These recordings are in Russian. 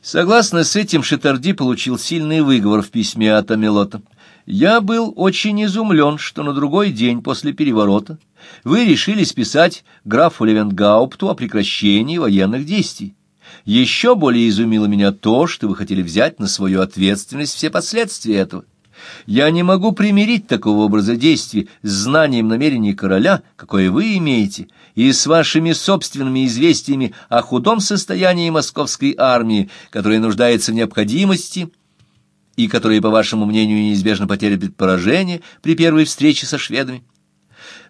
Согласно с этим, Шатарди получил сильный выговор в письме от Амелота. «Я был очень изумлен, что на другой день после переворота вы решили списать графу Левенгаупту о прекращении военных действий. Еще более изумило меня то, что вы хотели взять на свою ответственность все последствия этого. Я не могу примирить такого образа действий с знанием намерений короля, какое вы имеете, и с вашими собственными известиями о худом состоянии московской армии, которая нуждается в необходимости и которая, по вашему мнению, неизбежно потерпит поражение при первой встрече со шведами.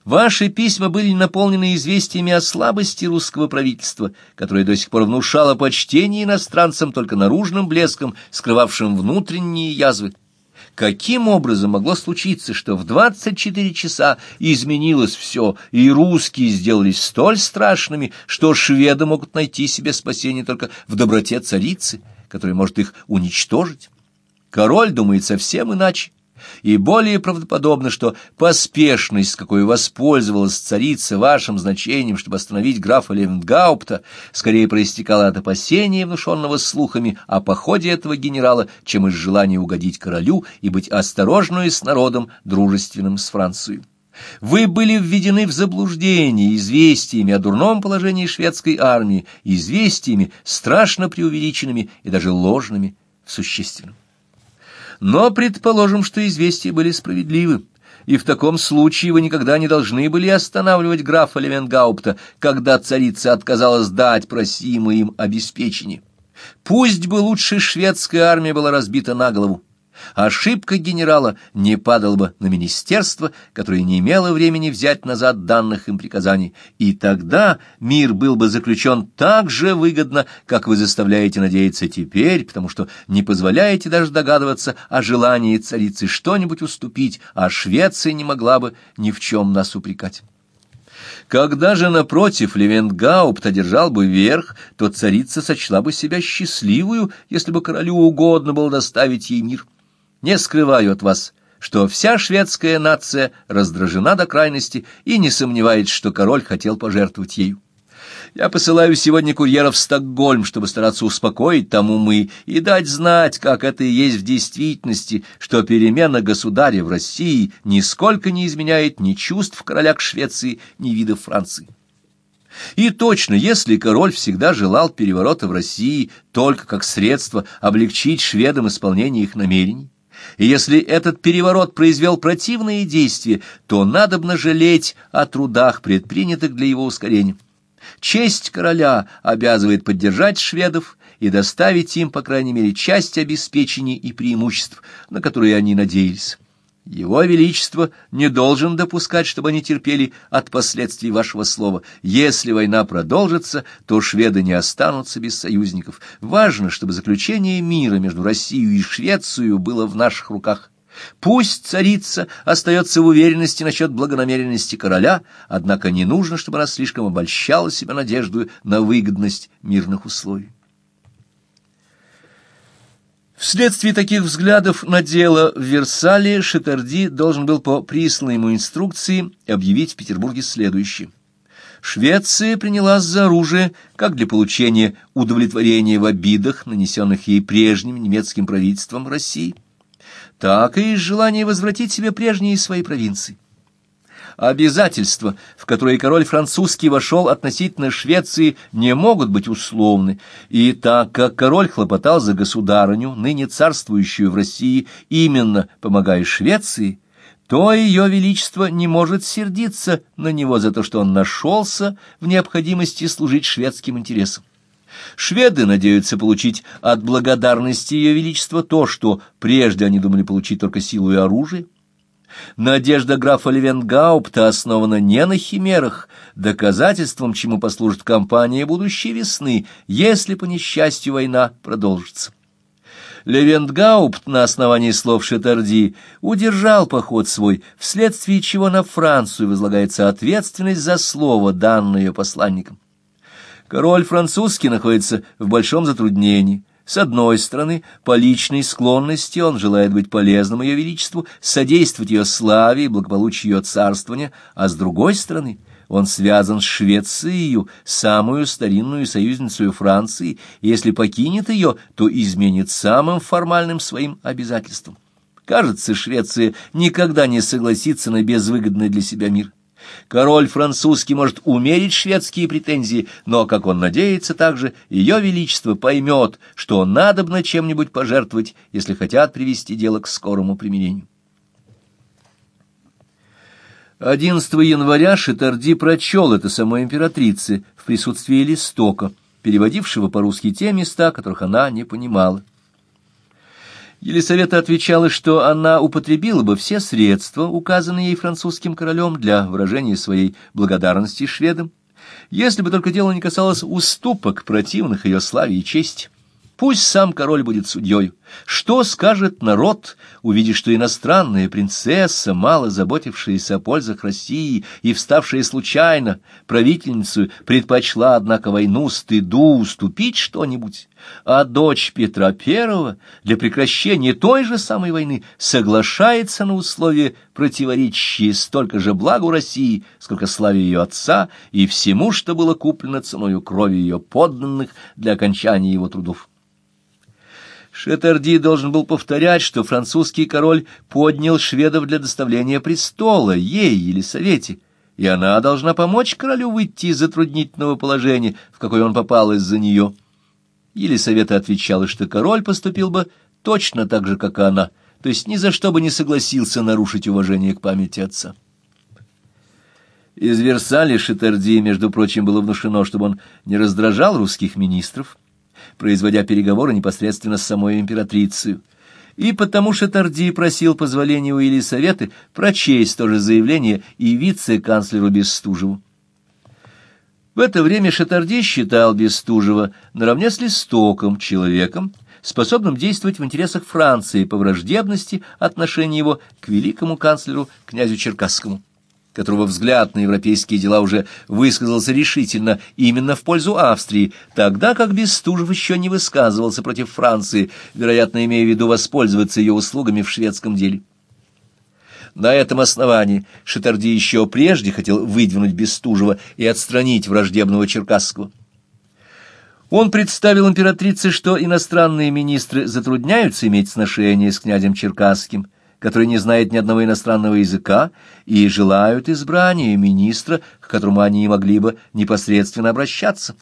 Ваши письма были наполнены известиями о слабости русского правительства, которое до сих пор внушало почтение иностранцам только наружным блеском, скрывавшим внутренние язвы. Каким образом могло случиться, что в двадцать четыре часа изменилось все, и русские сделались столь страшными, что шведы могут найти себе спасение только в доброте царицы, которая может их уничтожить? Король думает совсем иначе. И более правдоподобно, что поспешность, какой воспользовалась царица вашим значением, чтобы остановить графа Левенгаупта, скорее проистекала от опасения, внушенного слухами о походе этого генерала, чем из желания угодить королю и быть осторожную с народом, дружественным с Францией. Вы были введены в заблуждение известиями о дурном положении шведской армии, известиями страшно преувеличенными и даже ложными в существенном. Но предположим, что известия были справедливы, и в таком случае вы никогда не должны были останавливать графа Левенгаупта, когда царица отказалась дать просимое им обеспечение. Пусть бы лучше шведская армия была разбита на голову, Ошибка генерала не падала бы на министерство, которое не имело времени взять назад данных им приказаний, и тогда мир был бы заключен так же выгодно, как вы заставляете надеяться теперь, потому что не позволяете даже догадываться о желании царицы что-нибудь уступить, а Швеция не могла бы ни в чем нас упрекать. Когда же, напротив, Левенгаупт одержал бы верх, то царица сочла бы себя счастливую, если бы королю угодно было доставить ей мир. Не скрываю от вас, что вся шведская нация раздражена до крайности и не сомневается, что король хотел пожертвовать ею. Я посылаю сегодня курьера в Стокгольм, чтобы стараться успокоить там умы и дать знать, как это и есть в действительности, что перемена государя в России нисколько не изменяет ни чувств короля к Швеции, ни видов Франции. И точно, если король всегда желал переворота в России только как средство облегчить шведам исполнение их намерений, и если этот переворот произвел противные действия, то надобно жалеть о трудах, предпринятых для его ускорения. Честь короля обязывает поддержать шведов и доставить им, по крайней мере, часть обеспечений и преимуществ, на которые они надеялись. Его Величество не должен допускать, чтобы они терпели от последствий вашего слова. Если война продолжится, то шведы не останутся без союзников. Важно, чтобы заключение мира между Россией и Швецией было в наших руках. Пусть царица остается в уверенности насчет благонамеренности короля, однако не нужно, чтобы она слишком обольщала себя надеждой на выгодность мирных условий. Вследствие таких взглядов на дело в Версале Шатарди должен был по присланной ему инструкции объявить в Петербурге следующее. Швеция принялась за оружие как для получения удовлетворения в обидах, нанесенных ей прежним немецким правительством России, так и из желания возвратить себе прежние свои провинции. Обязательства, в которые король французский вошел относительно Швеции, не могут быть условны, и так как король хлопотал за государыню, ныне царствующую в России, именно помогая Швеции, то ее величество не может сердиться на него за то, что он нашелся в необходимости служить шведским интересам. Шведы надеются получить от благодарности ее величества то, что прежде они думали получить только силу и оружие. Надежда графа Левенгаупта основана не на химерах, доказательством чему послужит кампания будущей весны, если по несчастью война продолжится. Левентгаупт на основании слов Шетарди удержал поход свой, вследствие чего на Францию возлагается ответственность за слово, данное ее посланникам. Король французский находится в большом затруднении. С одной стороны, по личной склонности он желает быть полезным ее величеству, содействовать ее славе и благополучию ее царствования, а с другой стороны, он связан с Швецией, самую старинную союзницу Франции, и если покинет ее, то изменит самым формальным своим обязательством. Кажется, Швеция никогда не согласится на безвыгодный для себя мир. Король французский может умерить шведские претензии, но, как он надеется, также ее величество поймет, что надобно чем-нибудь пожертвовать, если хотят привести дело к скорому примирению. 11 января Шитарди прочел это самой императрице в присутствии Листока, переводившего по-русски те места, которых она не понимала. Елисавета отвечала, что она употребила бы все средства, указанные ей французским королем, для выражения своей благодарности шведам, если бы только дело не касалось уступок, противных ее славе и чести. Пусть сам король будет судьей. Что скажет народ, увидев, что иностранная принцесса, мало заботившаяся о пользах России и вставшая случайно правительницу, предпочла, однако, войну стыду уступить что-нибудь, а дочь Петра I для прекращения той же самой войны соглашается на условия, противоречащие столько же благу России, сколько славе ее отца и всему, что было куплено ценой крови ее подданных для окончания его трудов. Шетарди должен был повторять, что французский король поднял шведов для доставления престола, ей или совете, и она должна помочь королю выйти из затруднительного положения, в какое он попал из-за нее. Елисавета отвечала, что король поступил бы точно так же, как и она, то есть ни за что бы не согласился нарушить уважение к памяти отца. Из Версаля Шетарди, между прочим, было внушено, чтобы он не раздражал русских министров, производя переговоры непосредственно с самой императрицей. И потому что Торди просил позволения у Елисаветы прочесть то же заявление и вице-канцлеру Бестужеву. В это время Шатарди считал Бестужева наравне с Листоком человеком, способным действовать в интересах Франции по враждебности отношения его к великому канцлеру князю Черкасскому которого взгляд на европейские дела уже высказался решительно именно в пользу Австрии, тогда как Бестужев еще не высказывался против Франции, вероятно, имея в виду воспользоваться ее услугами в шведском деле. На этом основании Шатарди еще прежде хотел выдвинуть Бестужева и отстранить враждебного Черкасского. Он представил императрице, что иностранные министры затрудняются иметь сношение с князем Черкасским, который не знает ни одного иностранного языка, и желают избрания министра, к которому они могли бы непосредственно обращаться.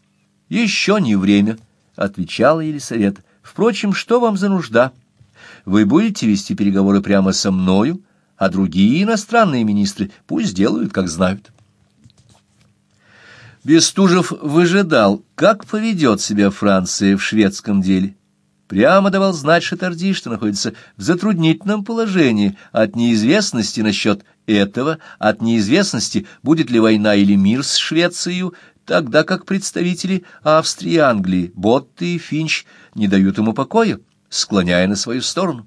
«Еще не время», — отвечала Елисавета. «Впрочем, что вам за нужда? Вы будете вести переговоры прямо со мною, а другие иностранные министры пусть делают, как знают». Бестужев выжидал, как поведет себя Франция в шведском деле прямо давал знать Шатарди, что находится в затруднительном положении от неизвестности насчет этого, от неизвестности, будет ли война или мир с Швецией, тогда как представители Австрии и Англии, Ботты и Финч, не дают ему покоя, склоняя на свою сторону.